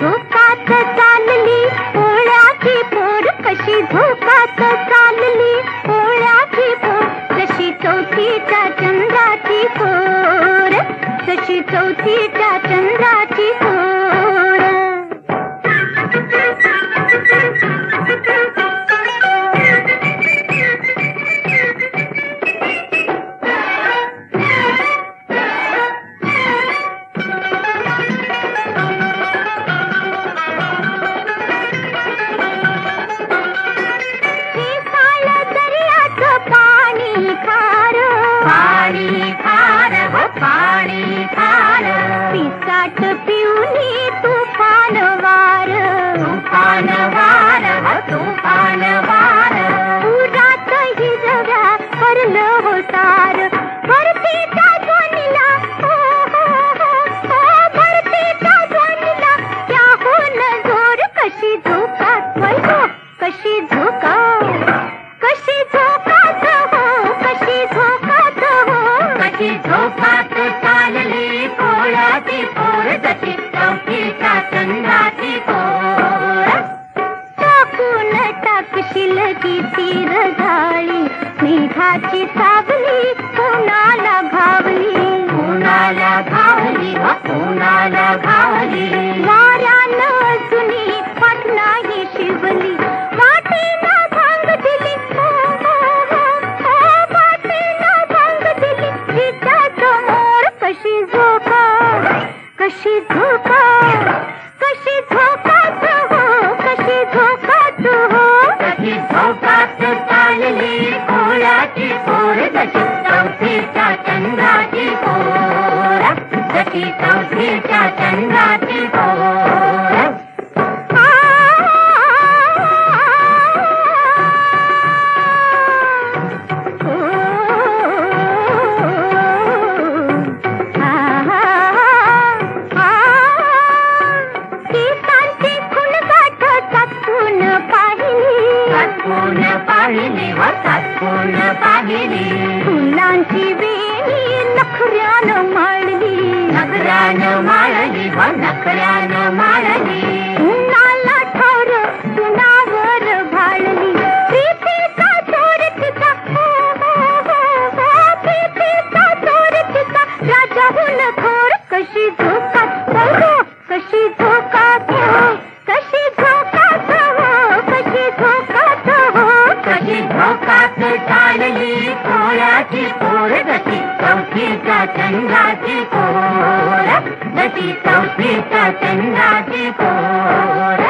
झोकात चालली पोळ्याची पोर कशी झोकात चालली ताट पिऊनी तुफान वार. तुफान वार तुफान वार. पुरात हिरव्या भरलं होतार भरती त्या ध्वनीला भरती हो, हो, हो. त्या ध्वनीला त्याहून जोर कशी झोका वैभो कशी झोका. कशी झोका हो कशी झोका हो. कशी झोका झाली. रगाळी मेघाची सावली कोणाला घावली? कोणाला घावली कोणाला घावली? वाऱ्यानं अजूनही पाठ नाही शिवली. हो, हो, हो, कशी झोका कशी धोका कशी झोका हो? कशी तो हो? कशी झोका चालली पोळ्याची पोर जशी चौथीच्या चंद्राची पोर. जशी चौथीच्या चंद्राची पोर. पाहिली व सातपून पाहिली. फुलांची वेणी नखऱ्यानं माळली. नखऱ्यानं माळली व नखऱ्यानं माळली. उन्हाला ठोर सुनावर भाळली. प्रीतीचा चोर तिचा हो प्रीतीचा चोर तिचा राजाहून थोर कशी पोळ्याची पोर जशी चौथीच्या चंद्राची पोर. जशी चौथीच्या चंद्राची पोर.